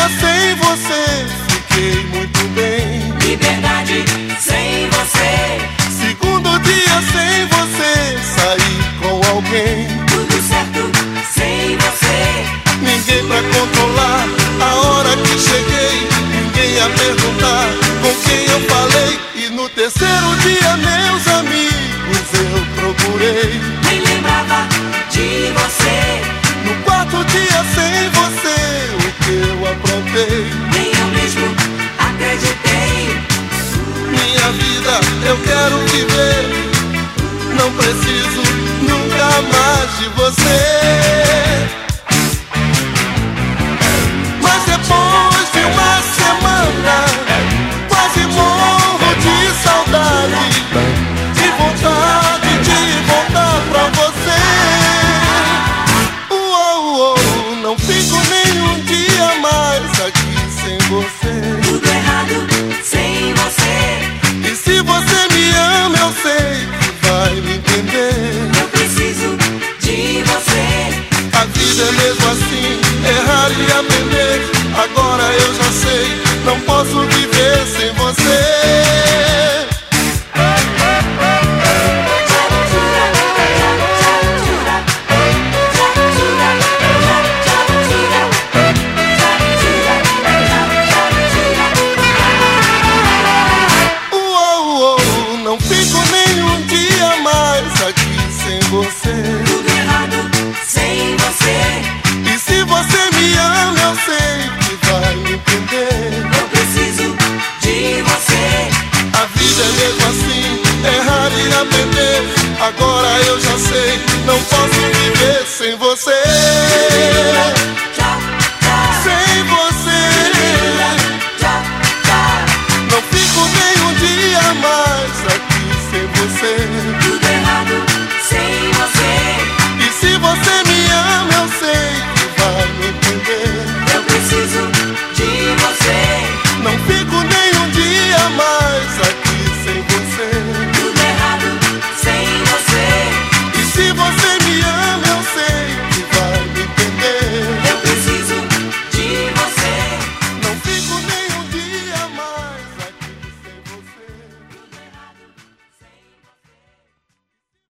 dia sem você, fiquei muito bem. Liberdade sem você, Segundo dia sem você, saí com alguém. tudo certo sem você. Ninguém pra controlar a hora que cheguei. Ninguém a perguntar com quem eu falei. E no terceiro dia, meus amigos, eu procurei. Nem lembrava de você, No quarto dia sem eu quero viver. Não preciso nunca mais de você. Você mesmo assim, errar e aprender. Agora eu já sei, não posso viver sem você. não fico nenhum dia mais aqui sem você. você.